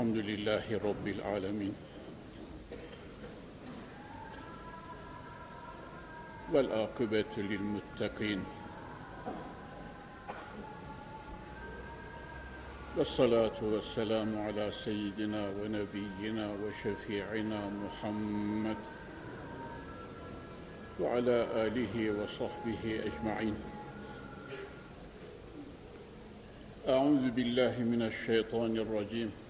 الحمد لله رب العالمين. والآقبة للمتقين. والصلاة والسلام على سيدنا ونبينا وشفيعنا محمد وعلى آله وصحبه أجمعين. أعوذ بالله من الشيطان الرجيم.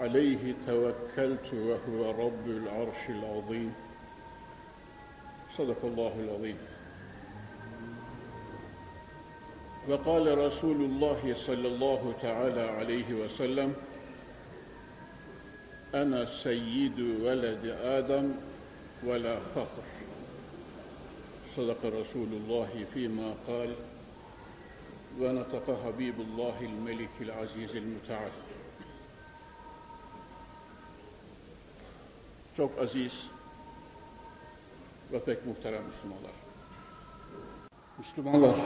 عليه توكلت وهو رب العرش العظيم. صدق الله العظيم. وقال رسول الله صلى الله تعالى عليه وسلم أنا سيد ولد آدم ولا فخر. صدق رسول الله فيما قال ونطق حبيب الله الملك العزيز المتعال. Çok aziz ve pek muhterem Müslümanlar. Müslümanlar,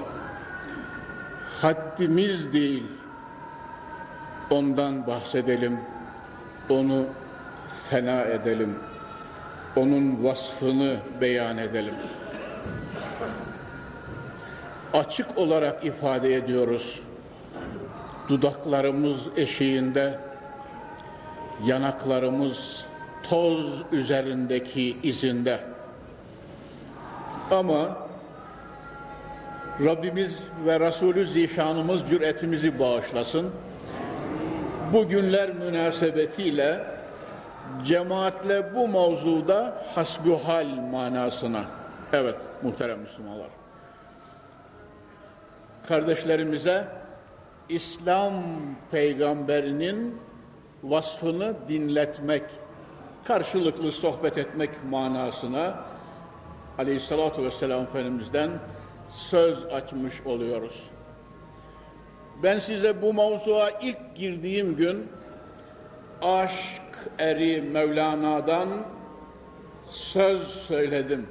haddimiz değil, ondan bahsedelim, onu fena edelim, onun vasfını beyan edelim. Açık olarak ifade ediyoruz. Dudaklarımız eşiğinde, yanaklarımız toz üzerindeki izinde. Ama Rabbimiz ve Resulü Zişanımız cüretimizi bağışlasın. Bu günler münasebetiyle cemaatle bu mevzuda hasbuhal manasına. Evet muhterem Müslümanlar. Kardeşlerimize İslam peygamberinin vasfını dinletmek, karşılıklı sohbet etmek manasına Aleyhissalatu vesselam Efendimiz'den söz açmış oluyoruz. Ben size bu mevzuya ilk girdiğim gün aşk eri Mevlana'dan söz söyledim.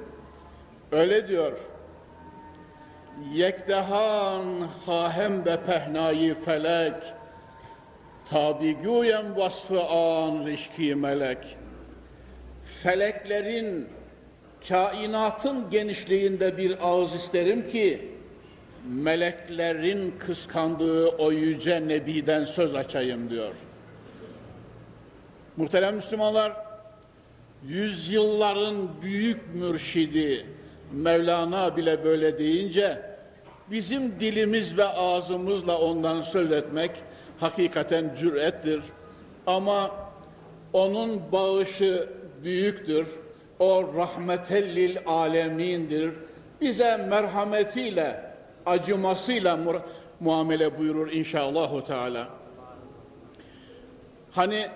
Öyle diyor. Yekdehan hahem be pehnayı felek tabi güyen vasfı an rişki melek feleklerin kainatın genişliğinde bir ağız isterim ki meleklerin kıskandığı o yüce nebiden söz açayım diyor. Muhterem Müslümanlar, yüzyılların büyük mürşidi Mevlana bile böyle deyince bizim dilimiz ve ağzımızla ondan söz etmek hakikaten cürettir. Ama onun bağışı büyüktür. O rahmetellil alemindir. Bize merhametiyle, acımasıyla mu muamele buyurur inşallahu teala. Hani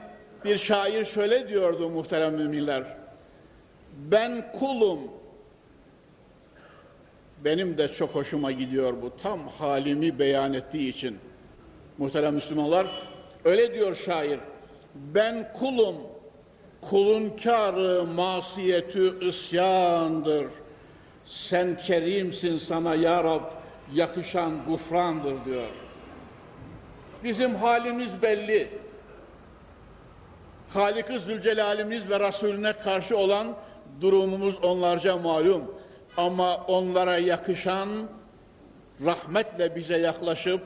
bir şair şöyle diyordu muhterem müminler. Ben kulum. Benim de çok hoşuma gidiyor bu. Tam halimi beyan ettiği için. Muhterem Müslümanlar öyle diyor şair. Ben kulum. Kulun kârı masiyetü isyandır. Sen kerimsin sana ya Rab yakışan gufrandır diyor. Bizim halimiz belli. Halik-i Zülcelal'imiz ve Resulüne karşı olan durumumuz onlarca malum. Ama onlara yakışan rahmetle bize yaklaşıp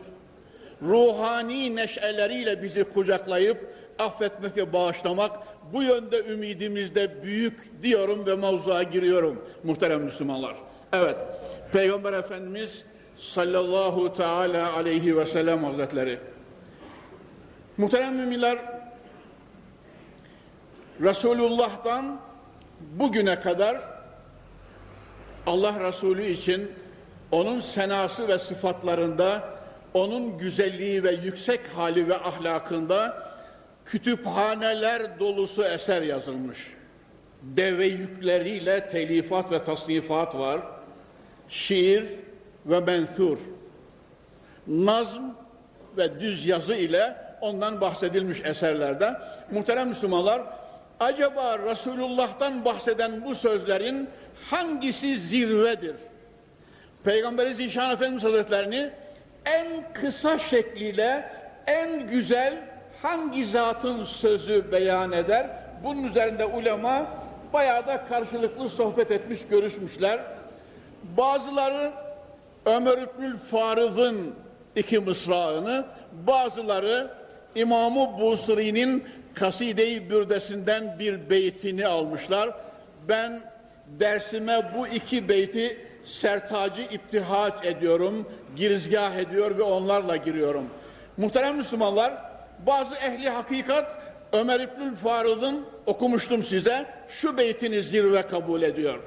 ruhani neşeleriyle bizi kucaklayıp affetmek ve bağışlamak bu yönde ümidimiz de büyük diyorum ve mevzuya giriyorum muhterem Müslümanlar. Evet, Peygamber Efendimiz sallallahu teala aleyhi ve sellem hazretleri. Muhterem müminler, Resulullah'tan bugüne kadar Allah Resulü için onun senası ve sıfatlarında, onun güzelliği ve yüksek hali ve ahlakında kütüphaneler dolusu eser yazılmış. Deve yükleriyle telifat ve tasnifat var. Şiir ve menthur. Nazm ve düz yazı ile ondan bahsedilmiş eserlerde. Muhterem Müslümanlar, acaba Resulullah'tan bahseden bu sözlerin hangisi zirvedir? Peygamberi Zişan Efendimiz Hazretlerini en kısa şekliyle en güzel hangi zatın sözü beyan eder? Bunun üzerinde ulema bayağı da karşılıklı sohbet etmiş, görüşmüşler. Bazıları Ömer İbnül Farız'ın iki mısrağını, bazıları İmam-ı Busri'nin Kaside-i Bürdesinden bir beytini almışlar. Ben dersime bu iki beyti sertacı iptihaç ediyorum, girizgah ediyor ve onlarla giriyorum. Muhterem Müslümanlar, bazı ehli hakikat Ömer İbnül Farız'ın okumuştum size, şu beytini zirve kabul ediyor.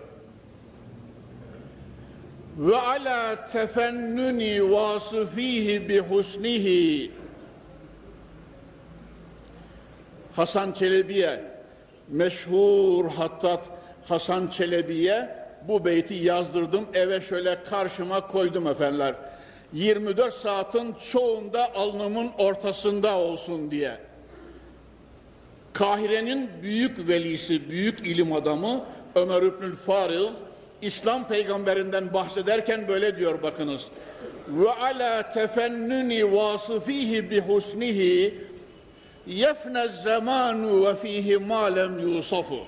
Ve ala tefennuni vasıfihi bi husnihi Hasan Çelebi'ye meşhur hattat Hasan Çelebi'ye bu beyti yazdırdım. Eve şöyle karşıma koydum efendiler. 24 saatin çoğunda alnımın ortasında olsun diye. Kahire'nin büyük velisi, büyük ilim adamı Ömer İbnül Faril İslam peygamberinden bahsederken böyle diyor bakınız. Ve ala tefennuni vasıfihi bi husnihi yefne zamanu ve fihi ma lem yusafu.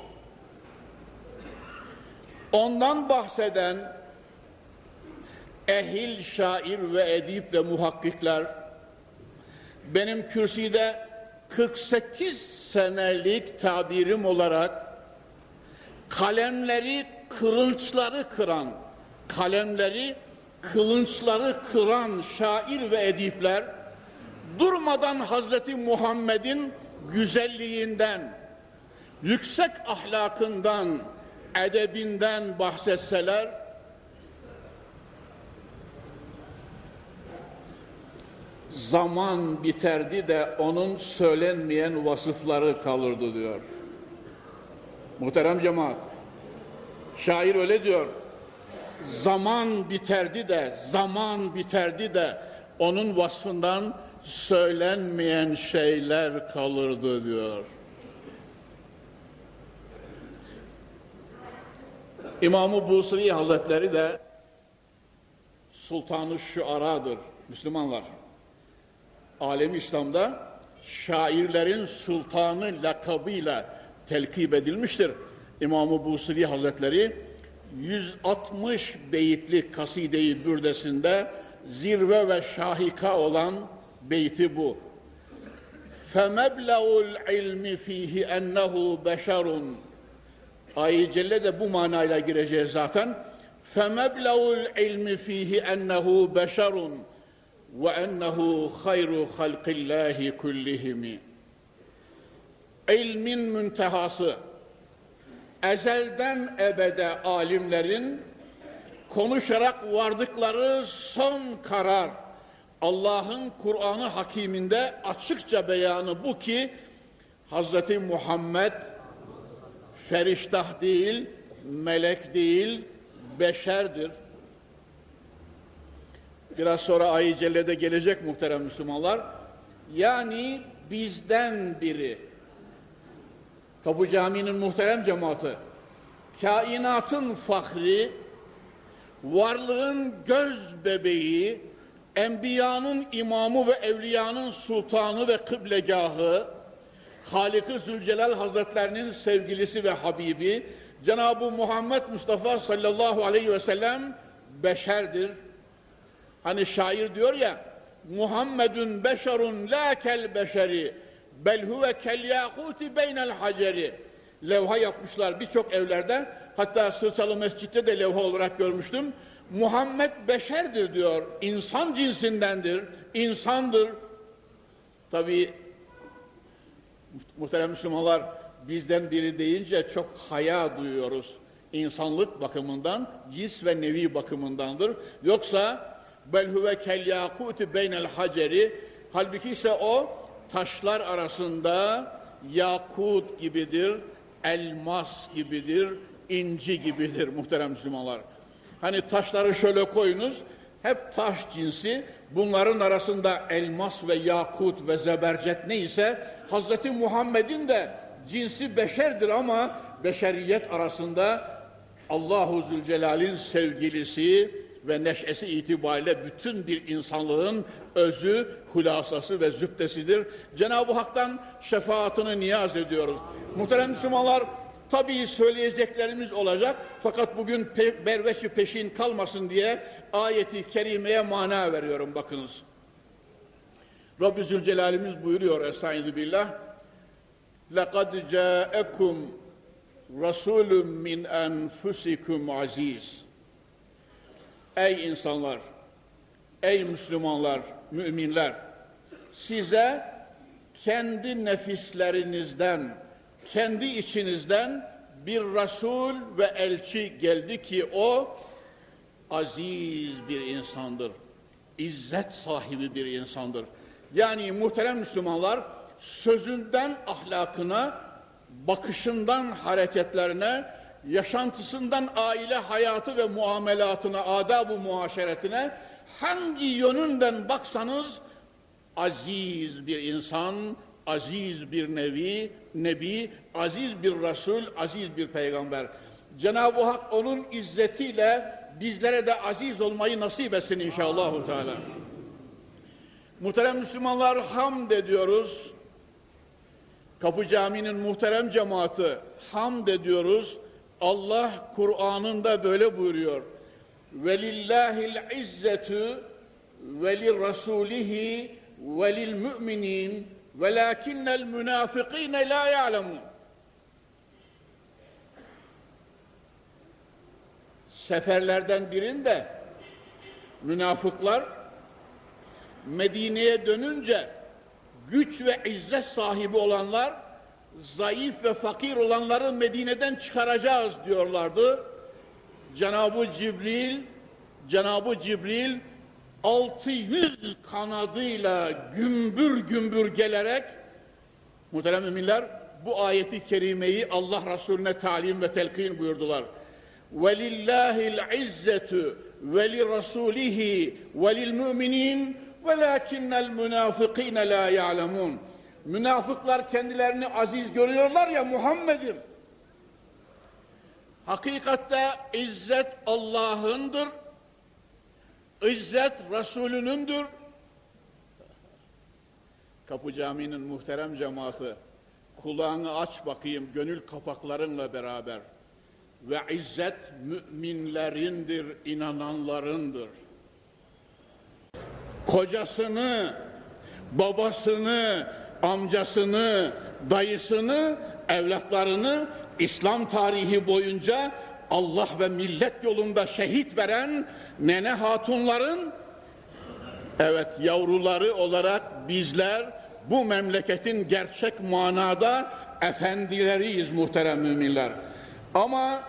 Ondan bahseden ehil şair ve edip ve muhakkikler. Benim kürsüde 48 senelik tabirim olarak kalemleri kırınçları kıran kalemleri kılınçları kıran şair ve edipler durmadan Hazreti Muhammed'in güzelliğinden yüksek ahlakından edebinden bahsetseler zaman biterdi de onun söylenmeyen vasıfları kalırdı diyor. Muhterem cemaat, şair öyle diyor. Zaman biterdi de, zaman biterdi de onun vasfından söylenmeyen şeyler kalırdı diyor. İmam-ı Busri Hazretleri de Sultan-ı Şuara'dır Müslümanlar Alem İslam'da şairlerin sultanı lakabıyla telkip edilmiştir. İmam-ı Busri Hazretleri 160 beyitli kaside-i bürdesinde zirve ve şahika olan beyti bu. فَمَبْلَغُ الْعِلْمِ ف۪يهِ اَنَّهُ بَشَرٌ Ayet Celle de bu manayla gireceğiz zaten. فَمَبْلَغُ الْعِلْمِ ف۪يهِ اَنَّهُ بَشَرٌ وَاَنَّهُ خَيْرُ خَلْقِ اللّٰهِ كُلِّهِمِ İlmin müntehası, ezelden ebede alimlerin konuşarak vardıkları son karar, Allah'ın Kur'an'ı Hakiminde açıkça beyanı bu ki, Hazreti Muhammed feriştah değil, melek değil, beşerdir. Biraz sonra ayı cellede gelecek muhterem Müslümanlar. Yani bizden biri. Kapı Camii'nin muhterem cemaati, kainatın fahri, varlığın göz bebeği, enbiyanın imamı ve evliyanın sultanı ve kıblegahı, Halik-i Zülcelal Hazretlerinin sevgilisi ve Habibi, Cenab-ı Muhammed Mustafa sallallahu aleyhi ve sellem beşerdir. Hani şair diyor ya, Muhammedun beşerun la kel beşeri, bel huve kel yakuti beynel haceri. Levha yapmışlar birçok evlerde, hatta Sırsalı Mescid'de de levha olarak görmüştüm. Muhammed beşerdir diyor, insan cinsindendir, insandır. Tabi muhterem Müslümanlar bizden biri deyince çok haya duyuyoruz. İnsanlık bakımından, cins ve nevi bakımındandır. Yoksa bel huve kel yakuti beynel haceri halbuki ise o taşlar arasında yakut gibidir, elmas gibidir, inci gibidir muhterem Müslümanlar. Hani taşları şöyle koyunuz, hep taş cinsi, bunların arasında elmas ve yakut ve zebercet neyse, Hazreti Muhammed'in de cinsi beşerdir ama beşeriyet arasında Allahu Zülcelal'in sevgilisi ve neşesi itibariyle bütün bir insanlığın özü, hulasası ve zübdesidir. Cenab-ı Hak'tan şefaatini niyaz ediyoruz. Muhterem Müslümanlar, tabii söyleyeceklerimiz olacak fakat bugün pe berveşi peşin kalmasın diye ayeti kerimeye mana veriyorum bakınız. Rabbi Zülcelal'imiz buyuruyor Estaizu billah لَقَدْ جَاءَكُمْ رَسُولٌ مِّنْ أَنْفُسِكُمْ aziz. Ey insanlar, ey Müslümanlar, müminler, size kendi nefislerinizden, kendi içinizden bir Resul ve elçi geldi ki o aziz bir insandır. İzzet sahibi bir insandır. Yani muhterem Müslümanlar sözünden ahlakına, bakışından hareketlerine, yaşantısından aile hayatı ve muamelatına, adab-ı muaşeretine hangi yönünden baksanız aziz bir insan, aziz bir nevi, nebi, aziz bir Resul, aziz bir peygamber. Cenab-ı Hak onun izzetiyle bizlere de aziz olmayı nasip etsin inşallah. Teala. Muhterem Müslümanlar hamd ediyoruz. Kapı Camii'nin muhterem cemaati hamd ediyoruz. Allah Kur'an'ında böyle buyuruyor. Velillahil izzetu ve lirrasulihi ve lil müminin velakinnel münafikine la ya'lemun. Seferlerden birinde münafıklar Medine'ye dönünce güç ve izzet sahibi olanlar zayıf ve fakir olanları Medine'den çıkaracağız diyorlardı. Cenab-ı Cibril Cenab-ı Cibril 600 kanadıyla gümbür gümbür gelerek muhterem müminler bu ayeti kerimeyi Allah Resulüne talim ve telkin buyurdular. وَلِلَّهِ الْعِزَّةُ وَلِرَسُولِهِ وَلِلْمُؤْمِنِينَ وَلَاكِنَّ الْمُنَافِقِينَ لَا يَعْلَمُونَ Münafıklar kendilerini aziz görüyorlar ya Muhammed'im. Hakikatte izzet Allah'ındır. İzzet Resulünündür. Kapı Camii'nin muhterem cemaati kulağını aç bakayım gönül kapaklarınla beraber. Ve izzet müminlerindir, inananlarındır. Kocasını, babasını, amcasını, dayısını, evlatlarını İslam tarihi boyunca Allah ve millet yolunda şehit veren nene hatunların evet yavruları olarak bizler bu memleketin gerçek manada efendileriyiz muhterem müminler. Ama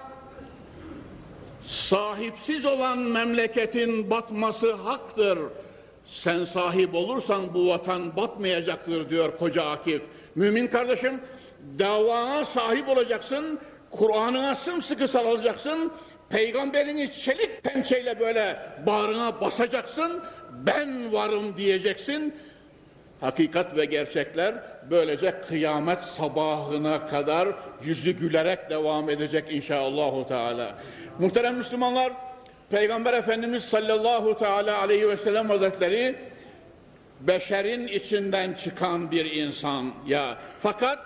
sahipsiz olan memleketin batması haktır. Sen sahip olursan bu vatan batmayacaktır diyor koca Akif. Mümin kardeşim davana sahip olacaksın, Kur'an'ına sımsıkı sarılacaksın, peygamberini çelik pençeyle böyle bağrına basacaksın, ben varım diyeceksin. Hakikat ve gerçekler böylece kıyamet sabahına kadar yüzü gülerek devam edecek inşallah. Teala. Muhterem Müslümanlar, Peygamber Efendimiz sallallahu teala aleyhi ve sellem hazretleri beşerin içinden çıkan bir insan ya. Fakat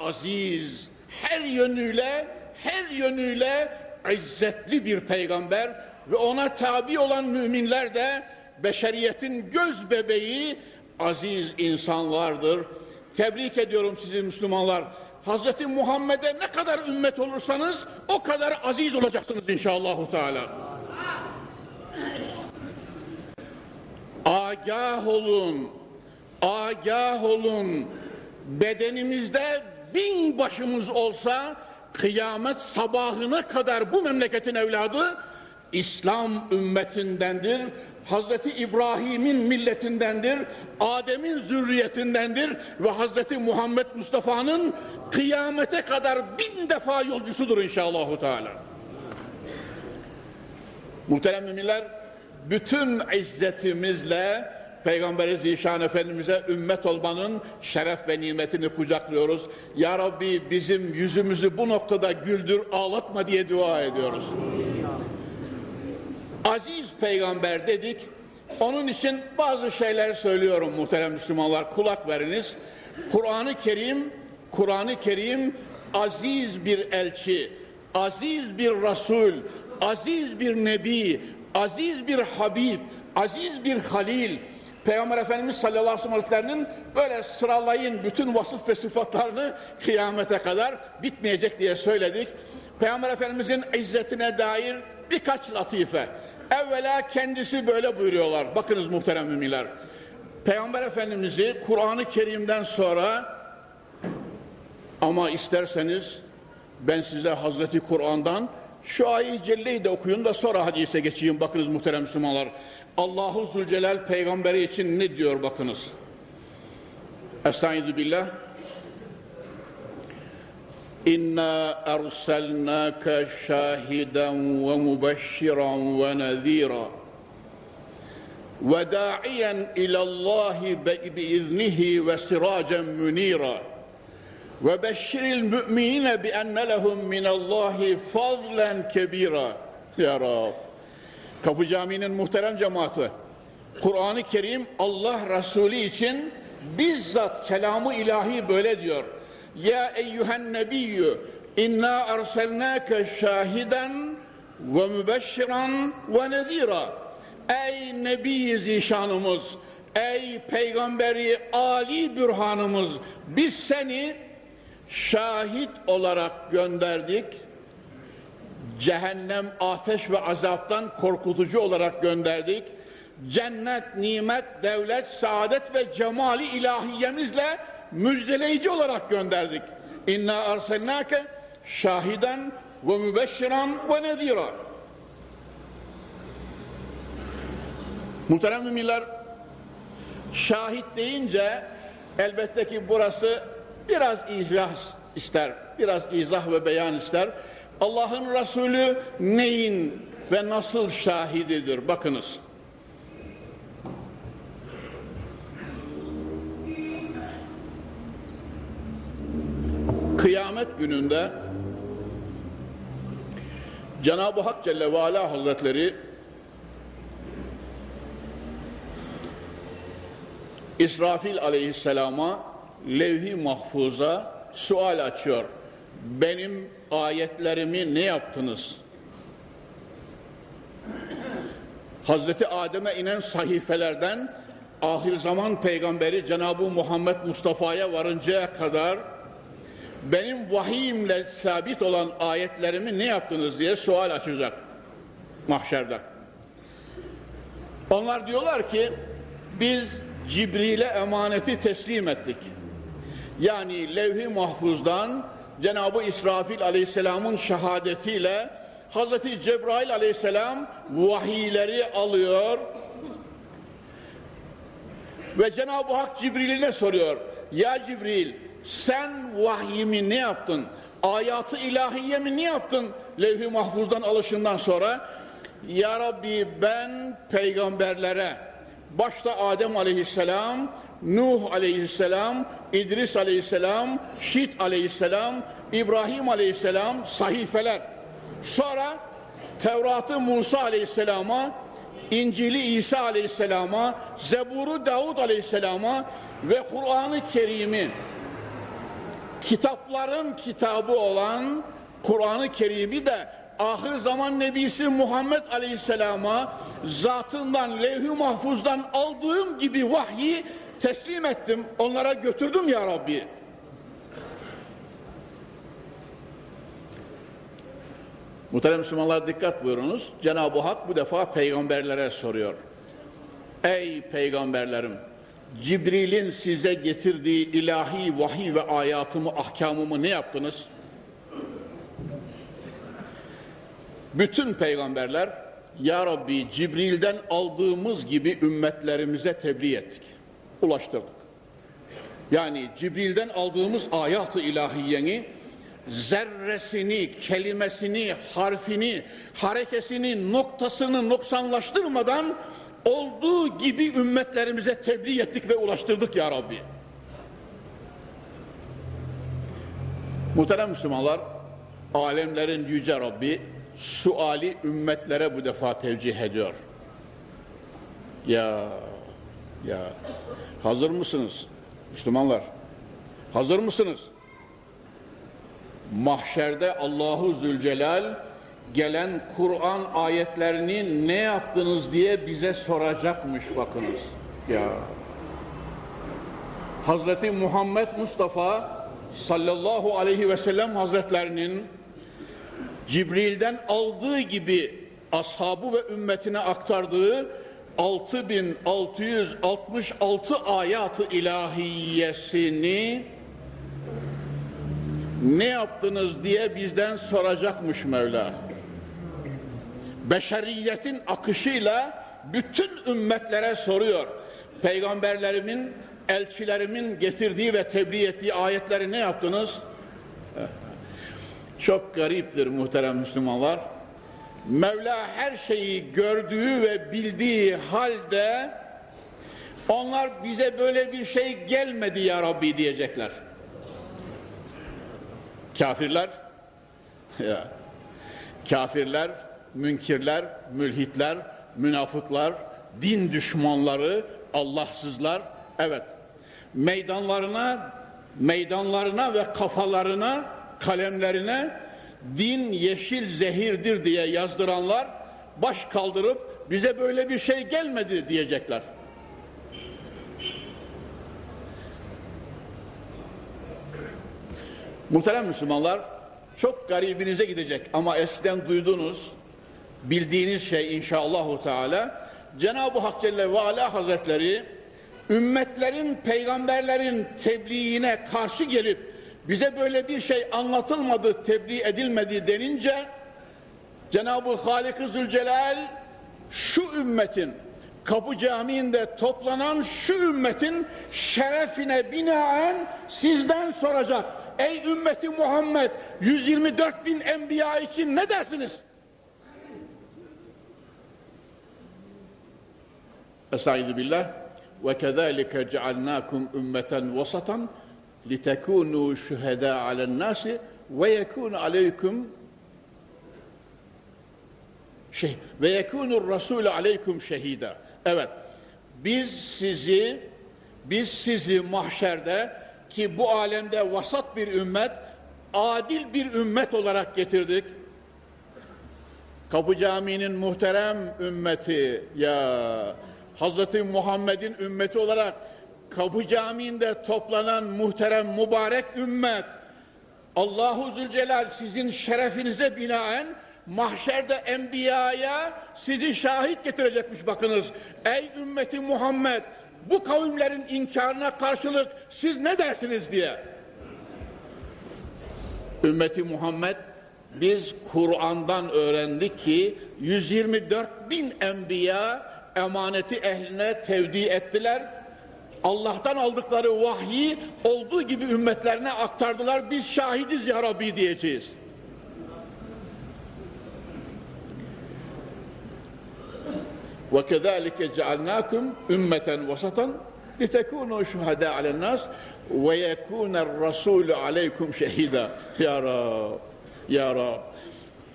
aziz, her yönüyle, her yönüyle izzetli bir peygamber ve ona tabi olan müminler de beşeriyetin göz bebeği aziz insanlardır. Tebrik ediyorum sizi Müslümanlar. Hazreti Muhammed'e ne kadar ümmet olursanız o kadar aziz olacaksınız inşallah. Teala. Agah olun, agah olun. Bedenimizde bin başımız olsa kıyamet sabahına kadar bu memleketin evladı İslam ümmetindendir. Hazreti İbrahim'in milletindendir, Adem'in zürriyetindendir ve Hazreti Muhammed Mustafa'nın kıyamete kadar bin defa yolcusudur inşallahü teala. Muhterem müminler, bütün izzetimizle Peygamber-i Zişan Efendimiz'e ümmet olmanın şeref ve nimetini kucaklıyoruz. Ya Rabbi bizim yüzümüzü bu noktada güldür, ağlatma diye dua ediyoruz. Aziz peygamber dedik. Onun için bazı şeyler söylüyorum muhterem Müslümanlar. Kulak veriniz. Kur'an-ı Kerim, Kur'an-ı Kerim aziz bir elçi, aziz bir Resul, aziz bir Nebi, aziz bir Habib, aziz bir Halil, Peygamber Efendimiz sallallahu aleyhi ve sellem'in böyle sıralayın bütün vasıf ve sıfatlarını kıyamete kadar bitmeyecek diye söyledik. Peygamber Efendimizin izzetine dair birkaç latife. Evvela kendisi böyle buyuruyorlar. Bakınız muhterem müminler. Peygamber Efendimiz'i Kur'an-ı Kerim'den sonra ama isterseniz ben size Hazreti Kur'an'dan şu ayı celleyi de okuyun da sonra hadise geçeyim. Bakınız muhterem Müslümanlar. Allahu Zülcelal peygamberi için ne diyor bakınız. Estaizu billah. İnna erselnâke şahiden ve mübeşşiran ve nezîra ve da'iyen ilallâhi biiznihi ve siracen münîra ve beşşiril müminine bi enne lehum minallahi fazlen kebira. Ya Rab. Kapı Camii'nin muhterem cemaati Kur'an-ı Kerim Allah Resulü için bizzat kelamı ilahi böyle diyor. Ya eyyühen nebiyyü inna erselnâke şahiden ve mübeşşiran ve nezîra ey nebi zişanımız ey peygamberi ali bürhanımız biz seni şahit olarak gönderdik. Cehennem, ateş ve azaptan korkutucu olarak gönderdik. Cennet, nimet, devlet, saadet ve cemali ilahiyemizle müjdeleyici olarak gönderdik. İnna arselnake şahiden ve mübeşşiran ve nedira. Muhterem müminler, şahit deyince elbette ki burası biraz izah ister, biraz izah ve beyan ister. Allah'ın Resulü neyin ve nasıl şahididir? Bakınız. Kıyamet gününde Cenab-ı Hak Celle ve Ala Hazretleri İsrafil aleyhisselama levh-i mahfuza sual açıyor. Benim ayetlerimi ne yaptınız? Hazreti Adem'e inen sahifelerden ahir zaman peygamberi Cenab-ı Muhammed Mustafa'ya varıncaya kadar benim vahiyimle sabit olan ayetlerimi ne yaptınız diye sual açacak mahşerde. Onlar diyorlar ki biz Cibril'e emaneti teslim ettik. Yani levh-i mahfuzdan Cenab-ı İsrafil aleyhisselamın şehadetiyle Hazreti Cebrail aleyhisselam vahiyleri alıyor ve Cenab-ı Hak Cibril'ine soruyor. Ya Cibril sen vahyimi ne yaptın? Ayatı ilahiyemi ne yaptın? Levh-i mahfuzdan alışından sonra Ya Rabbi ben peygamberlere başta Adem aleyhisselam Nuh aleyhisselam, İdris aleyhisselam, Şit aleyhisselam, İbrahim aleyhisselam sahifeler. Sonra Tevrat'ı Musa aleyhisselama, İncil'i İsa aleyhisselama, Zebur'u Davud aleyhisselama ve Kur'an-ı Kerim'i kitapların kitabı olan Kur'an-ı Kerim'i de ahir zaman nebisi Muhammed aleyhisselama zatından levh-i mahfuzdan aldığım gibi vahyi teslim ettim, onlara götürdüm ya Rabbi. Muhterem Müslümanlar dikkat buyurunuz. Cenab-ı Hak bu defa peygamberlere soruyor. Ey peygamberlerim! Cibril'in size getirdiği ilahi vahiy ve ayatımı, ahkamımı ne yaptınız? Bütün peygamberler Ya Rabbi Cibril'den aldığımız gibi ümmetlerimize tebliğ ettik. Ulaştırdık. Yani Cibril'den aldığımız ayat-ı ilahiyeni zerresini, kelimesini, harfini, harekesini, noktasını noksanlaştırmadan olduğu gibi ümmetlerimize tebliğ ettik ve ulaştırdık ya Rabbi. Muhterem Müslümanlar, alemlerin yüce Rabbi suali ümmetlere bu defa tevcih ediyor. Ya, ya, hazır mısınız Müslümanlar? Hazır mısınız? Mahşerde Allahu Zülcelal gelen Kur'an ayetlerini ne yaptınız diye bize soracakmış bakınız. Ya. Hazreti Muhammed Mustafa sallallahu aleyhi ve sellem hazretlerinin Cibril'den aldığı gibi ashabı ve ümmetine aktardığı 6666 ayatı ilahiyesini ne yaptınız diye bizden soracakmış Mevla. Beşeriyetin akışıyla bütün ümmetlere soruyor. Peygamberlerimin, elçilerimin getirdiği ve tebliğ ettiği ayetleri ne yaptınız? Çok gariptir muhterem Müslümanlar. Mevla her şeyi gördüğü ve bildiği halde onlar bize böyle bir şey gelmedi ya Rabbi diyecekler. Kafirler ya kafirler, münkirler, mülhitler, münafıklar, din düşmanları, Allahsızlar evet meydanlarına meydanlarına ve kafalarına kalemlerine din yeşil zehirdir diye yazdıranlar baş kaldırıp bize böyle bir şey gelmedi diyecekler. Muhterem Müslümanlar çok garibinize gidecek ama eskiden duyduğunuz bildiğiniz şey inşallahü teala Cenab-ı Hak Celle ve Ala Hazretleri ümmetlerin peygamberlerin tebliğine karşı gelip bize böyle bir şey anlatılmadı, tebliğ edilmedi denince Cenab-ı Halik-i Zülcelal şu ümmetin Kapı Camii'nde toplanan şu ümmetin şerefine binaen sizden soracak. Ey ümmeti Muhammed 124 bin enbiya için ne dersiniz? Estaizu billah ve kezalike cealnakum ümmeten vasatan litekunu şühedâ alennâsi ve yekûn aleyküm şey ve yekunur rasul aleykum şehida. Evet. Biz sizi biz sizi mahşerde ki bu alemde vasat bir ümmet, adil bir ümmet olarak getirdik. Kapı Camii'nin muhterem ümmeti ya Hazreti Muhammed'in ümmeti olarak Kapı Camii'nde toplanan muhterem mübarek ümmet Allahu Zülcelal sizin şerefinize binaen mahşerde enbiyaya sizi şahit getirecekmiş bakınız. Ey ümmeti Muhammed bu kavimlerin inkarına karşılık siz ne dersiniz diye. Ümmeti Muhammed biz Kur'an'dan öğrendik ki 124 bin enbiya emaneti ehline tevdi ettiler. Allah'tan aldıkları vahyi olduğu gibi ümmetlerine aktardılar. Biz şahidiz ya Rabbi diyeceğiz. وَكَذَٰلِكَ جَعَلْنَاكُمْ اُمَّةً وَسَطًا لِتَكُونُوا شُهَدَاءَ عَلَى النَّاسِ وَيَكُونَ الرَّسُولُ عَلَيْكُمْ شَهِيدًا Ya Rab, Ya Rab.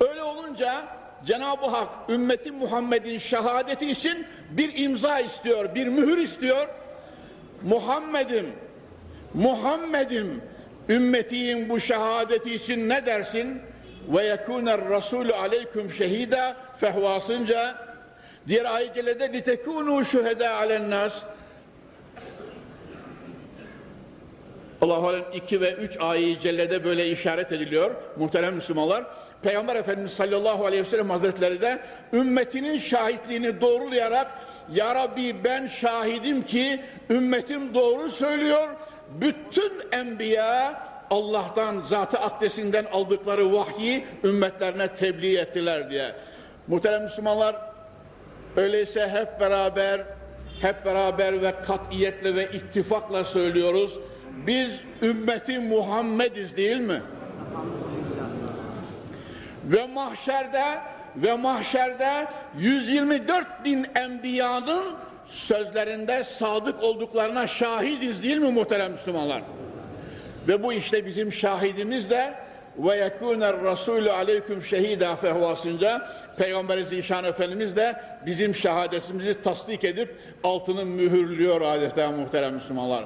Öyle olunca Cenab-ı Hak ümmeti Muhammed'in şehadeti için bir imza istiyor, bir mühür istiyor. Muhammed'im, Muhammed'im ümmetiyim bu şehadeti için ne dersin? Ve yekûner rasûlü aleyküm şehida fehvasınca diğer ayet-i cellede litekûnû şühedâ alennâs Allah-u Alem 2 ve 3 ayet-i cellede böyle işaret ediliyor muhterem Müslümanlar. Peygamber Efendimiz sallallahu aleyhi ve sellem hazretleri de ümmetinin şahitliğini doğrulayarak Ya Rabbi ben şahidim ki ümmetim doğru söylüyor. Bütün enbiya Allah'tan zatı akdesinden aldıkları vahyi ümmetlerine tebliğ ettiler diye. Muhterem Müslümanlar Öyleyse hep beraber hep beraber ve katiyetle ve ittifakla söylüyoruz. Biz ümmeti Muhammediz değil mi? Ve mahşerde ve mahşerde 124 bin enbiyanın sözlerinde sadık olduklarına şahidiz değil mi muhterem Müslümanlar? Ve bu işte bizim şahidimiz de ve yekûner rasûlü aleyküm şehîdâ fehvasınca Peygamber Zişan Efendimiz de bizim şehadetimizi tasdik edip altını mühürlüyor adeta muhterem Müslümanlar.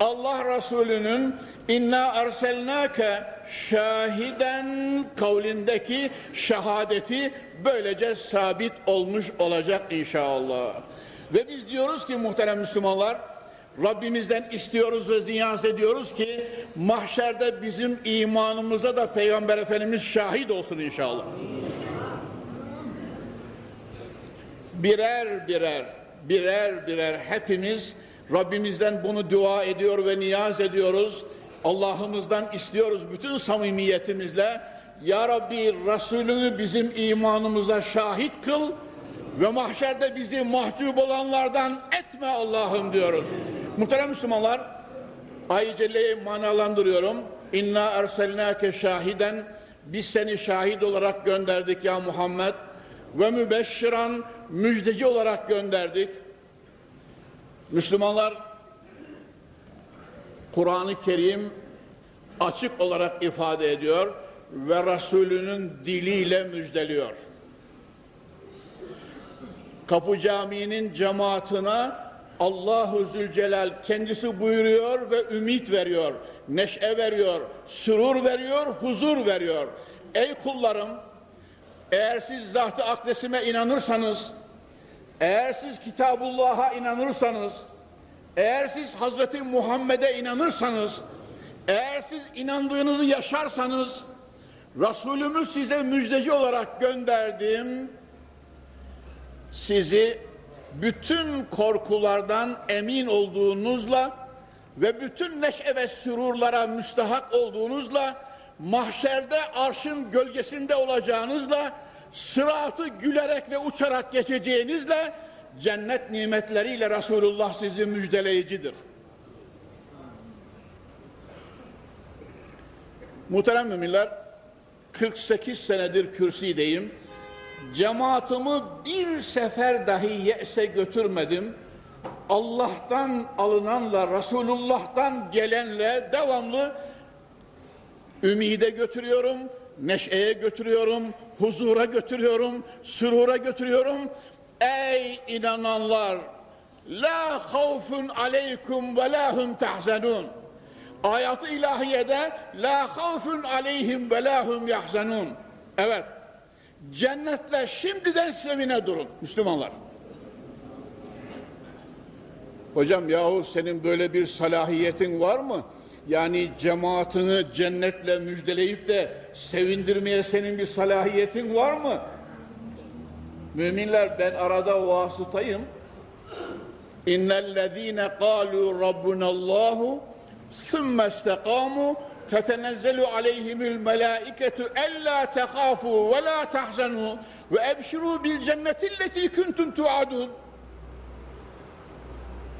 Allah Resulü'nün inna erselnâke şahiden kavlindeki şehadeti böylece sabit olmuş olacak inşallah. Ve biz diyoruz ki muhterem Müslümanlar Rabbimizden istiyoruz ve niyaz ediyoruz ki mahşerde bizim imanımıza da Peygamber Efendimiz şahit olsun inşallah. Birer birer, birer birer hepimiz Rabbimizden bunu dua ediyor ve niyaz ediyoruz. Allah'ımızdan istiyoruz bütün samimiyetimizle. Ya Rabbi Resulünü bizim imanımıza şahit kıl ve mahşerde bizi mahcup olanlardan etme Allah'ım diyoruz. Muhterem Müslümanlar, ayı manalandırıyorum. İnna erselnâke şahiden, biz seni şahit olarak gönderdik ya Muhammed ve mübeşşiran, müjdeci olarak gönderdik. Müslümanlar, Kur'an-ı Kerim açık olarak ifade ediyor ve Resulünün diliyle müjdeliyor. Kapı Camii'nin cemaatine Allahu Zülcelal kendisi buyuruyor ve ümit veriyor, neşe veriyor, sürur veriyor, huzur veriyor. Ey kullarım, eğer siz zat-ı akdesime inanırsanız, eğer siz Kitabullah'a inanırsanız, eğer siz Hazreti Muhammed'e inanırsanız, eğer siz inandığınızı yaşarsanız, Resulümü size müjdeci olarak gönderdim, sizi bütün korkulardan emin olduğunuzla ve bütün neşe ve sürurlara müstahak olduğunuzla mahşerde arşın gölgesinde olacağınızla sıratı gülerek ve uçarak geçeceğinizle cennet nimetleriyle Resulullah sizi müjdeleyicidir. Muhterem müminler 48 senedir kürsideyim cemaatimi bir sefer dahi yese götürmedim. Allah'tan alınanla, Resulullah'tan gelenle devamlı ümide götürüyorum, neşeye götürüyorum, huzura götürüyorum, sürura götürüyorum. Ey inananlar! La havfun aleykum ve la hum tahzenun. Ayatı ilahiyede la havfun aleyhim ve la hum yahzenun. Evet. Cennetle şimdiden sevine durun Müslümanlar. Hocam yahu senin böyle bir salahiyetin var mı? yani cemaatini cennetle müjdeleyip de sevindirmeye senin bir salahiyetin var mı? Müminler ben arada vasıtayım. İnnellezîne kâlû rabbunallâhu sümme istekâmû tetenezzelu aleyhimül melâiketu ellâ tehâfû ve lâ tehzenû ve ebşirû bil cennetilleti kuntum tuadun.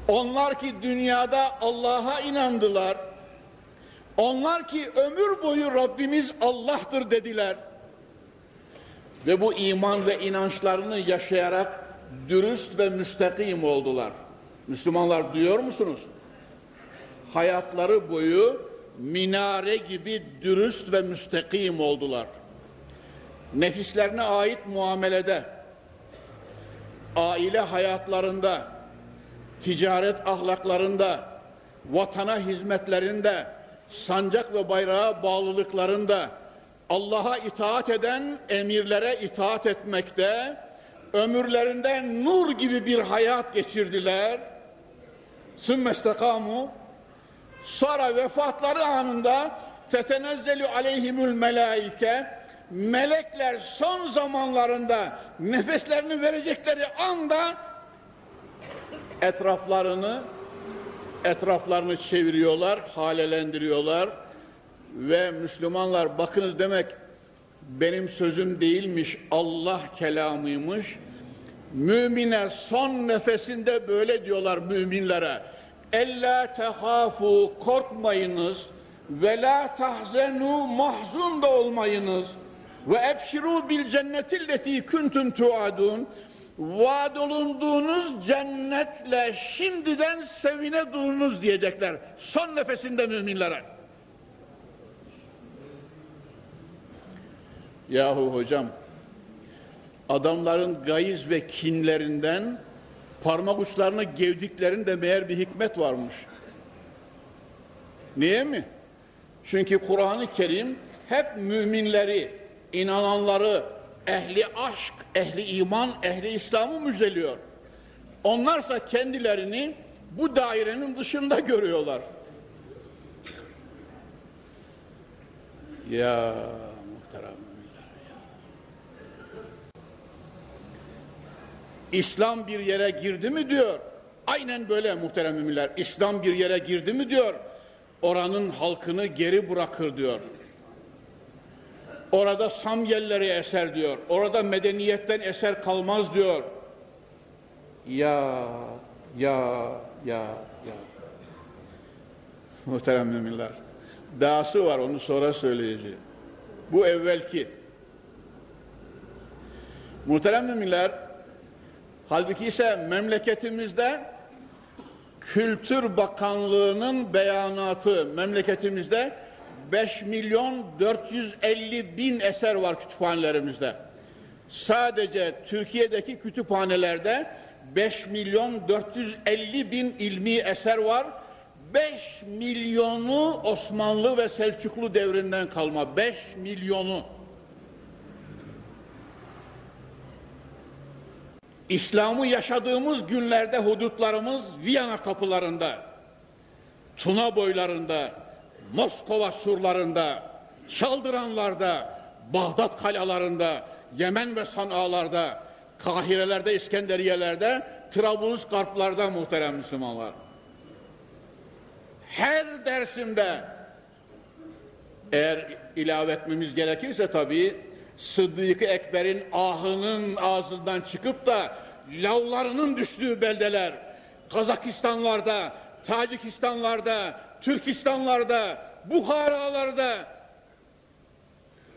Onlar ki dünyada Allah'a inandılar, onlar ki ömür boyu Rabbimiz Allah'tır dediler. Ve bu iman ve inançlarını yaşayarak dürüst ve müstakim oldular. Müslümanlar duyuyor musunuz? Hayatları boyu minare gibi dürüst ve müstakim oldular. Nefislerine ait muamelede, aile hayatlarında, ticaret ahlaklarında, vatana hizmetlerinde, sancak ve bayrağa bağlılıklarında, Allah'a itaat eden emirlere itaat etmekte, ömürlerinde nur gibi bir hayat geçirdiler. Sümme istekamu Sonra vefatları anında tetenezzelu aleyhimül melaike melekler son zamanlarında nefeslerini verecekleri anda etraflarını etraflarını çeviriyorlar, halelendiriyorlar ve Müslümanlar bakınız demek benim sözüm değilmiş, Allah kelamıymış. Mümine son nefesinde böyle diyorlar müminlere. Ella tehafu korkmayınız ve la tahzenu mahzun da olmayınız ve ebşiru bil cennetilleti kuntum tuadun vaad olunduğunuz cennetle şimdiden sevine durunuz diyecekler. Son nefesinde müminlere. Yahu hocam, adamların gayiz ve kinlerinden parmak uçlarını gevdiklerinde meğer bir hikmet varmış. Niye mi? Çünkü Kur'an-ı Kerim hep müminleri, inananları, ehli aşk, ehli iman, ehli İslam'ı müjdeliyor. Onlarsa kendilerini bu dairenin dışında görüyorlar. Ya muhterem. İslam bir yere girdi mi diyor. Aynen böyle muhterem. İslam bir yere girdi mi diyor. Oranın halkını geri bırakır diyor. Orada Samyelleri eser diyor. Orada medeniyetten eser kalmaz diyor. Ya, ya, ya, ya. Muhterem müminler. Dahası var onu sonra söyleyeceğim. Bu evvelki. Muhterem müminler, halbuki ise memleketimizde Kültür Bakanlığı'nın beyanatı memleketimizde 5 milyon 450 bin eser var kütüphanelerimizde. Sadece Türkiye'deki kütüphanelerde 5 milyon 450 bin ilmi eser var. 5 milyonu Osmanlı ve Selçuklu devrinden kalma. 5 milyonu. İslam'ı yaşadığımız günlerde hudutlarımız Viyana kapılarında, Tuna boylarında, Moskova surlarında, Çaldıranlarda, Bağdat kalalarında, Yemen ve Sana'larda, Kahirelerde, İskenderiyelerde, Trablusgarplarda muhterem Müslümanlar. Her dersimde eğer ilave etmemiz gerekirse tabii Sıddık-ı Ekber'in ahının ağzından çıkıp da lavlarının düştüğü beldeler, Kazakistanlarda, Tacikistanlarda, Türkistanlarda, Buharalarda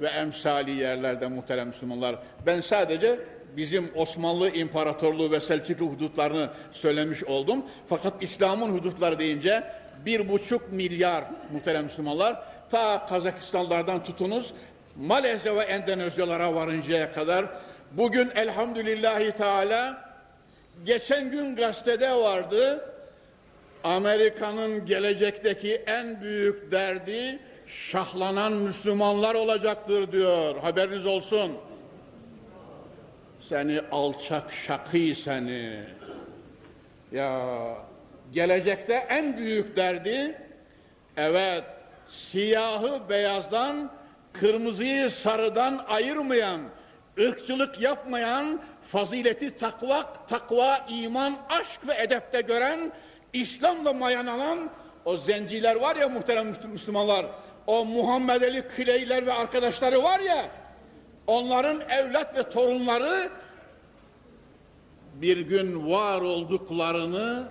ve emsali yerlerde muhterem Müslümanlar. Ben sadece bizim Osmanlı İmparatorluğu ve Selçuklu hudutlarını söylemiş oldum. Fakat İslam'ın hudutları deyince bir buçuk milyar muhterem Müslümanlar ta Kazakistanlardan tutunuz Malezya ve Endonezyalara varıncaya kadar bugün elhamdülillahi teala geçen gün gazetede vardı Amerika'nın gelecekteki en büyük derdi şahlanan Müslümanlar olacaktır diyor. Haberiniz olsun. Seni alçak şakî seni. Ya gelecekte en büyük derdi evet siyahı beyazdan kırmızıyı sarıdan ayırmayan, ırkçılık yapmayan, fazileti takva, takva, iman, aşk ve edepte gören, İslam'la mayanalan o zenciler var ya muhterem Müslümanlar, o Muhammed Ali Kileyler ve arkadaşları var ya, onların evlat ve torunları bir gün var olduklarını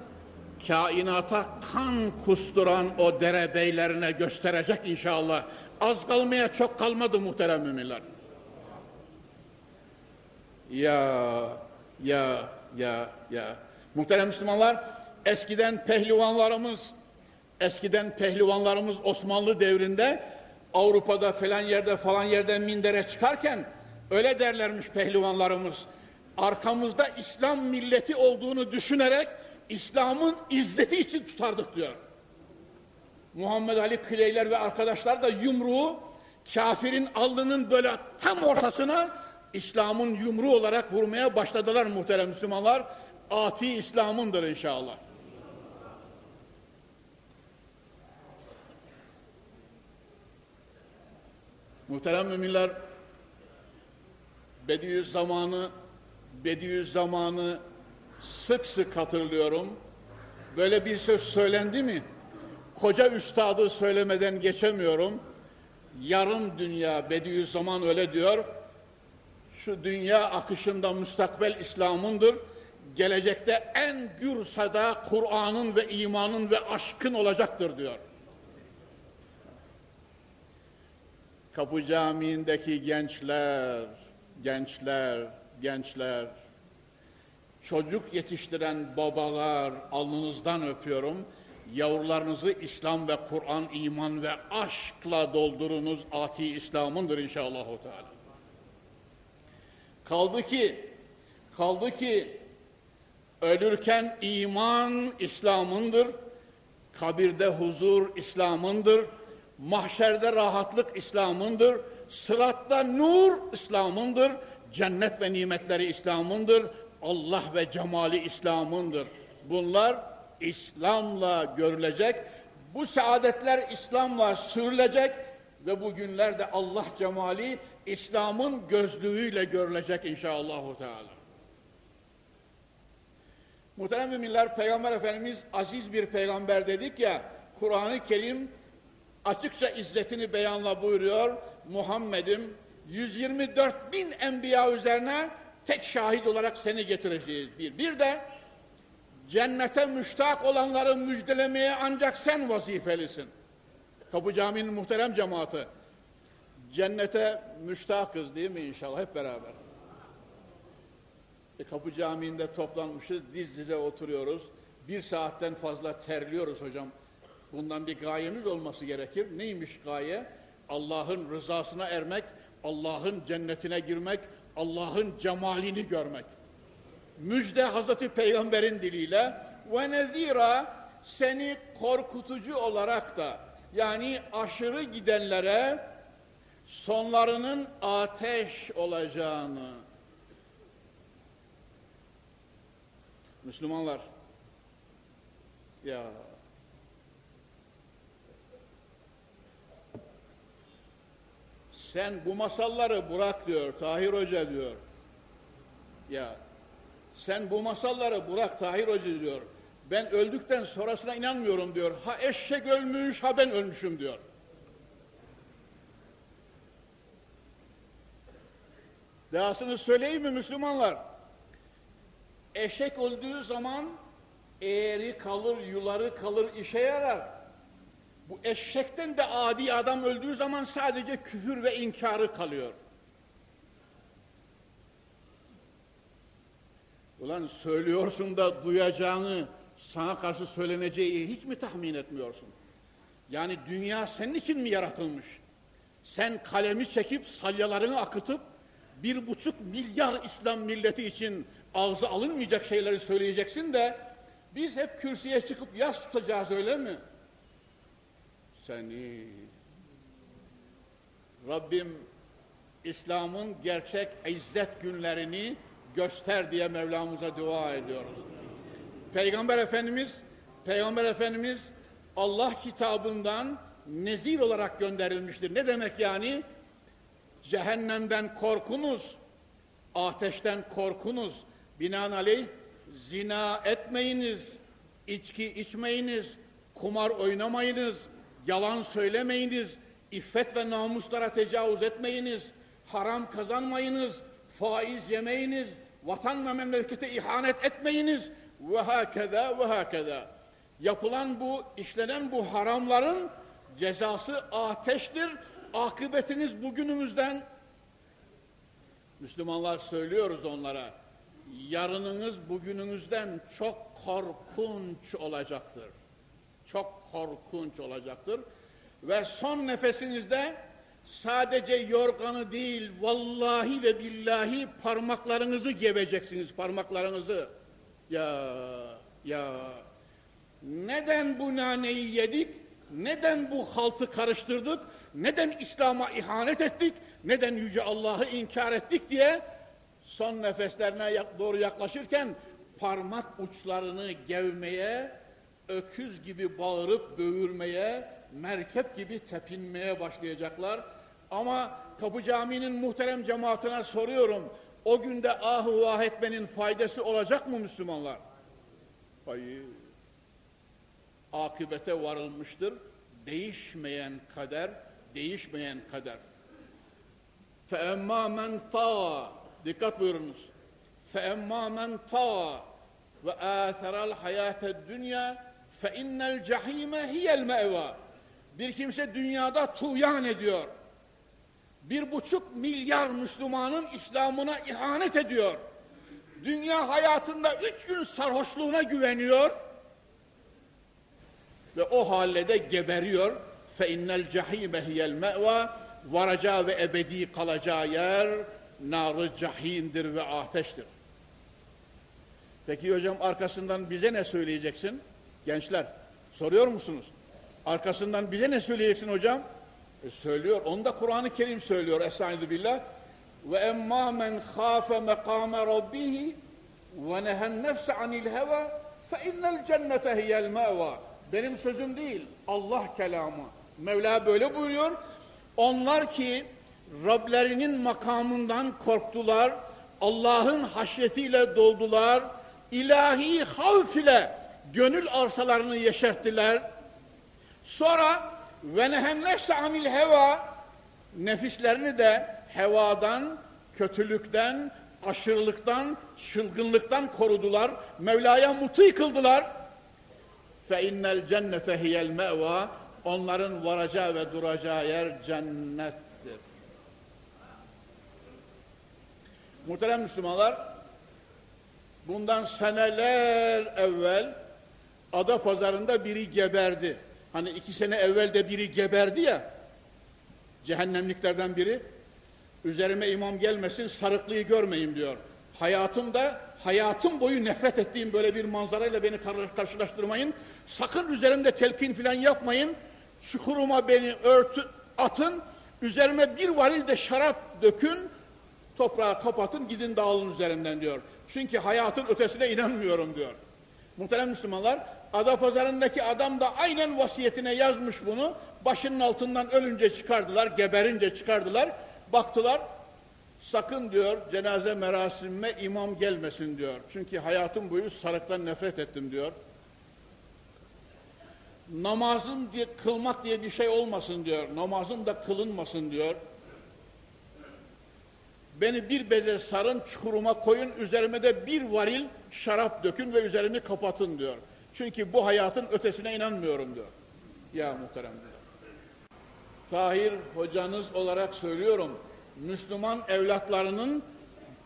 kainata kan kusturan o derebeylerine gösterecek inşallah. Az kalmaya çok kalmadı muhterem müminler. Ya, ya, ya, ya. Muhterem Müslümanlar, eskiden pehlivanlarımız, eskiden pehlivanlarımız Osmanlı devrinde Avrupa'da falan yerde falan yerde mindere çıkarken öyle derlermiş pehlivanlarımız. Arkamızda İslam milleti olduğunu düşünerek İslam'ın izzeti için tutardık diyor. Muhammed Ali Kileyler ve arkadaşlar da yumruğu kafirin alnının böyle tam ortasına İslam'ın yumruğu olarak vurmaya başladılar muhterem Müslümanlar. Ati İslam'ındır inşallah. Muhterem müminler, Bediüzzaman'ı Bediüzzaman'ı sık sık hatırlıyorum. Böyle bir söz söylendi mi? koca üstadı söylemeden geçemiyorum. Yarım dünya Bediüzzaman öyle diyor. şu dünya akışında müstakbel İslam'ındır. Gelecekte en gür Kur'an'ın ve imanın ve aşkın olacaktır diyor. Kapı Camii'ndeki gençler, gençler, gençler, çocuk yetiştiren babalar alnınızdan öpüyorum. Yavrularınızı İslam ve Kur'an, iman ve aşkla doldurunuz. Ati İslam'ındır inşallah. Teala. Kaldı ki, kaldı ki ölürken iman İslam'ındır. Kabirde huzur İslam'ındır. Mahşerde rahatlık İslam'ındır. Sıratta nur İslam'ındır. Cennet ve nimetleri İslam'ındır. Allah ve cemali İslam'ındır. Bunlar İslam'la görülecek. Bu saadetler İslam'la sürülecek ve bu günlerde Allah cemali İslam'ın gözlüğüyle görülecek inşallah. Teala. Muhterem müminler, Peygamber Efendimiz aziz bir peygamber dedik ya, Kur'an-ı Kerim açıkça izzetini beyanla buyuruyor. Muhammed'im 124 bin enbiya üzerine tek şahit olarak seni getireceğiz. Bir, bir de cennete müştak olanları müjdelemeye ancak sen vazifelisin. Kapı Camii'nin muhterem cemaati. Cennete müştakız değil mi inşallah hep beraber? E, Kapı Camii'nde toplanmışız, diz dize oturuyoruz. Bir saatten fazla terliyoruz hocam. Bundan bir gayemiz olması gerekir. Neymiş gaye? Allah'ın rızasına ermek, Allah'ın cennetine girmek, Allah'ın cemalini görmek. Müjde Hazreti Peygamber'in diliyle ve nezira seni korkutucu olarak da yani aşırı gidenlere sonlarının ateş olacağını Müslümanlar ya sen bu masalları bırak diyor Tahir Hoca diyor. Ya sen bu masalları bırak Tahir Hoca diyor. Ben öldükten sonrasına inanmıyorum diyor. Ha eşek ölmüş ha ben ölmüşüm diyor. Dahasını söyleyeyim mi Müslümanlar? Eşek öldüğü zaman eğri kalır, yuları kalır, işe yarar. Bu eşekten de adi adam öldüğü zaman sadece küfür ve inkarı kalıyor. Ulan söylüyorsun da duyacağını, sana karşı söyleneceği hiç mi tahmin etmiyorsun? Yani dünya senin için mi yaratılmış? Sen kalemi çekip salyalarını akıtıp bir buçuk milyar İslam milleti için ağzı alınmayacak şeyleri söyleyeceksin de biz hep kürsüye çıkıp yas tutacağız öyle mi? Seni Rabbim İslam'ın gerçek izzet günlerini göster diye Mevlamıza dua ediyoruz. Peygamber Efendimiz Peygamber Efendimiz Allah kitabından nezir olarak gönderilmiştir. Ne demek yani? Cehennemden korkunuz, ateşten korkunuz. Binaenaleyh zina etmeyiniz, içki içmeyiniz, kumar oynamayınız, yalan söylemeyiniz, iffet ve namuslara tecavüz etmeyiniz, haram kazanmayınız, faiz yemeyiniz, vatan ve memlekete ihanet etmeyiniz ve hakeza ve hakeza. Yapılan bu, işlenen bu haramların cezası ateştir. Akıbetiniz bugünümüzden Müslümanlar söylüyoruz onlara. Yarınınız bugününüzden çok korkunç olacaktır. Çok korkunç olacaktır. Ve son nefesinizde sadece yorganı değil, vallahi ve billahi parmaklarınızı geveceksiniz, parmaklarınızı. Ya, ya, neden bu naneyi yedik? Neden bu haltı karıştırdık? Neden İslam'a ihanet ettik? Neden Yüce Allah'ı inkar ettik diye son nefeslerine doğru yaklaşırken parmak uçlarını gevmeye, öküz gibi bağırıp böğürmeye, merkep gibi tepinmeye başlayacaklar. Ama Kapı Camii'nin muhterem cemaatine soruyorum, o günde ahu vah etmenin faydası olacak mı Müslümanlar? Hayır. Akıbete varılmıştır. Değişmeyen kader, değişmeyen kader. فَاَمَّا مَنْ طَغَى Dikkat buyurunuz. فَاَمَّا مَنْ طَغَى وَآثَرَ الْحَيَاةَ الدُّنْيَا fe innel cehime hiyel. Bir kimse dünyada tuğyan ediyor. Bir buçuk milyar Müslümanın İslam'ına ihanet ediyor. Dünya hayatında üç gün sarhoşluğuna güveniyor. Ve o halde geberiyor. Fe innel cehime hiyel. Varacağı ve ebedi kalacağı yer narı cahimdir ve ateştir. Peki hocam arkasından bize ne söyleyeceksin? Gençler soruyor musunuz? Arkasından bize ne söyleyeceksin hocam? E söylüyor. Onu da Kur'an-ı Kerim söylüyor. Estaizu billah. Ve emma men khafe mekame rabbihi ve nehen nefse anil heva fe innel cennete hiyel meva. Benim sözüm değil. Allah kelamı. Mevla böyle buyuruyor. Onlar ki Rablerinin makamından korktular. Allah'ın haşyetiyle doldular. ilahi havf ile gönül arsalarını yeşerttiler. Sonra ve nehenlerse amil heva nefislerini de hevadan, kötülükten, aşırılıktan, çılgınlıktan korudular. Mevla'ya muti kıldılar. Fe innel cennete hiyel meva onların varacağı ve duracağı yer cennettir. Muhterem Müslümanlar, bundan seneler evvel Ada pazarında biri geberdi. Hani iki sene evvel de biri geberdi ya, cehennemliklerden biri. Üzerime imam gelmesin, sarıklıyı görmeyin diyor. Hayatımda, hayatım boyu nefret ettiğim böyle bir manzarayla beni karşılaştırmayın. Sakın üzerimde telkin filan yapmayın. Çukuruma beni örtü, atın. Üzerime bir varil de şarap dökün. Toprağı kapatın, gidin dağılın üzerinden diyor. Çünkü hayatın ötesine inanmıyorum diyor. Muhterem Müslümanlar, Adapazarı'ndaki adam da aynen vasiyetine yazmış bunu. Başının altından ölünce çıkardılar, geberince çıkardılar. Baktılar, sakın diyor cenaze merasimime imam gelmesin diyor. Çünkü hayatım boyu sarıktan nefret ettim diyor. Namazın diye, kılmak diye bir şey olmasın diyor. Namazın da kılınmasın diyor. Beni bir beze sarın, çukuruma koyun, üzerime de bir varil şarap dökün ve üzerimi kapatın diyor. Çünkü bu hayatın ötesine inanmıyorum diyor. Ya muhterem diyor. Tahir hocanız olarak söylüyorum. Müslüman evlatlarının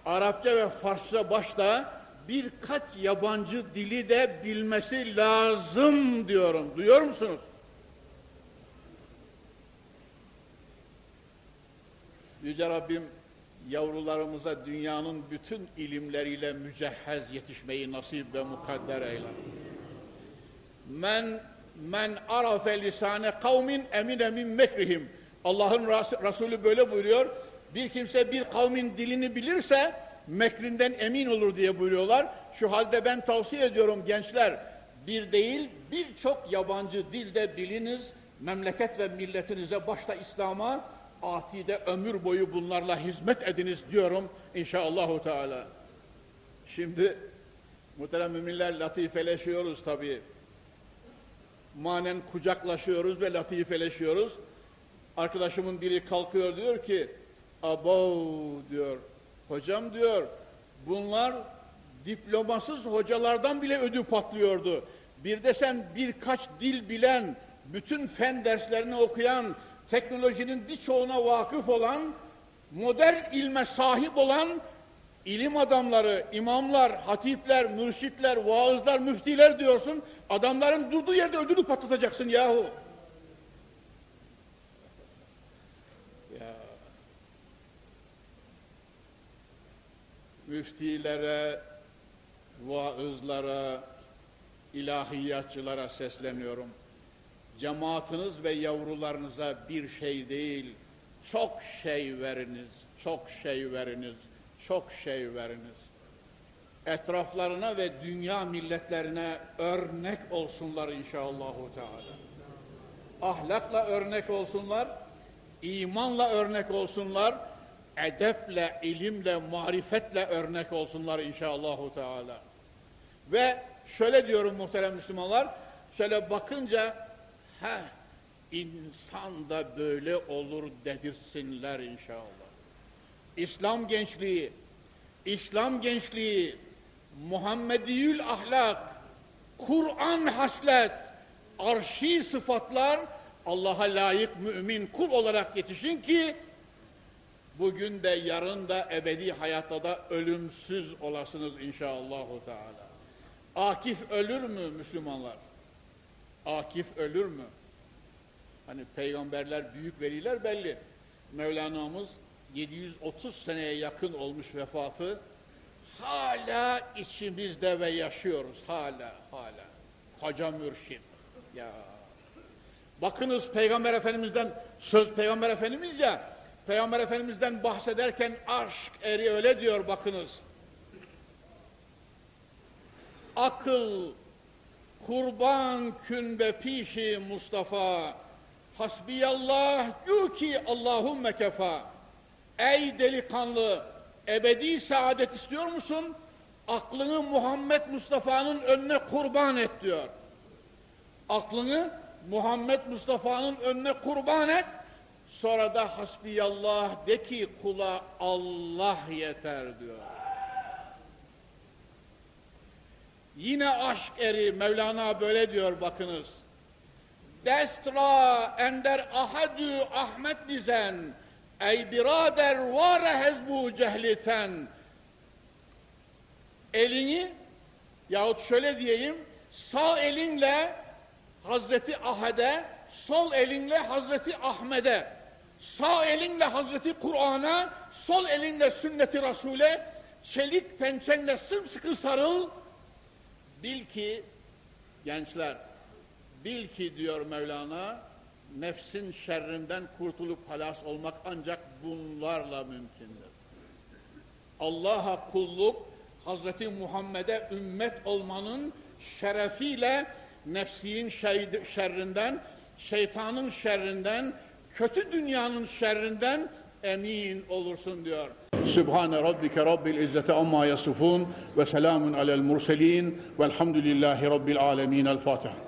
Arapça ve Farsça başta birkaç yabancı dili de bilmesi lazım diyorum. Duyuyor musunuz? Yüce Rabbim yavrularımıza dünyanın bütün ilimleriyle mücehhez yetişmeyi nasip ve mukadder eyle. Men men arafe lisane kavmin emine min mekrihim. Allah'ın Resulü böyle buyuruyor. Bir kimse bir kavmin dilini bilirse mekrinden emin olur diye buyuruyorlar. Şu halde ben tavsiye ediyorum gençler bir değil birçok yabancı dilde biliniz. Memleket ve milletinize başta İslam'a atide ömür boyu bunlarla hizmet ediniz diyorum inşallahü teala. Şimdi muhterem müminler latifeleşiyoruz tabii. Manen kucaklaşıyoruz ve latifeleşiyoruz. Arkadaşımın biri kalkıyor diyor ki abo diyor hocam diyor bunlar diplomasız hocalardan bile ödü patlıyordu. Bir de sen birkaç dil bilen, bütün fen derslerini okuyan, teknolojinin birçoğuna vakıf olan, modern ilme sahip olan ilim adamları, imamlar, hatipler, mürşitler, vaazlar, müftiler diyorsun. Adamların durduğu yerde ödülü patlatacaksın yahu. Ya. Müftilere, vaızlara, ilahiyatçılara sesleniyorum cemaatiniz ve yavrularınıza bir şey değil, çok şey veriniz, çok şey veriniz, çok şey veriniz. Etraflarına ve dünya milletlerine örnek olsunlar inşallahü teala. Ahlakla örnek olsunlar, imanla örnek olsunlar, edeple, ilimle, marifetle örnek olsunlar inşallahü teala. Ve şöyle diyorum muhterem Müslümanlar, şöyle bakınca Ha, insan da böyle olur dedirsinler inşallah. İslam gençliği İslam gençliği, Muhammediyül ahlak, Kur'an haslet, arşi sıfatlar Allah'a layık mümin kul olarak yetişin ki bugün de yarın da ebedi hayatta da ölümsüz olasınız inşallahü teala. Akif ölür mü Müslümanlar? Akif ölür mü? Hani peygamberler, büyük veliler belli. Mevlana'mız 730 seneye yakın olmuş vefatı. Hala içimizde ve yaşıyoruz. Hala, hala. Hoca mürşid. Ya. Bakınız Peygamber Efendimiz'den, söz Peygamber Efendimiz ya, Peygamber Efendimiz'den bahsederken aşk eri öyle diyor bakınız. Akıl, kurban kün be pişi Mustafa, hasbiyallah yuki Allahumme kefa. Ey delikanlı, ebedi saadet istiyor musun? Aklını Muhammed Mustafa'nın önüne kurban et diyor. Aklını Muhammed Mustafa'nın önüne kurban et. Sonra da hasbiyallah de ki kula Allah yeter diyor. Yine aşk eri Mevlana böyle diyor bakınız. Destra ender ahadü Ahmet dizen ey birader vare hezbu cehliten elini yahut şöyle diyeyim sağ elinle Hazreti Ahad'e sol elinle Hazreti Ahmet'e sağ elinle Hazreti Kur'an'a sol elinle sünneti Resul'e çelik pençenle sımsıkı sarıl. Bil ki gençler bil ki diyor Mevlana nefsin şerrinden kurtulup halas olmak ancak bunlarla mümkündür. Allah'a kulluk Hazreti Muhammed'e ümmet olmanın şerefiyle nefsiyin şerrinden, şeytanın şerrinden, kötü dünyanın şerrinden emin olursun diyor. Sübhane rabbike rabbil izzeti amma yasifun ve selamun alel murselin velhamdülillahi rabbil alemin. El Fatiha.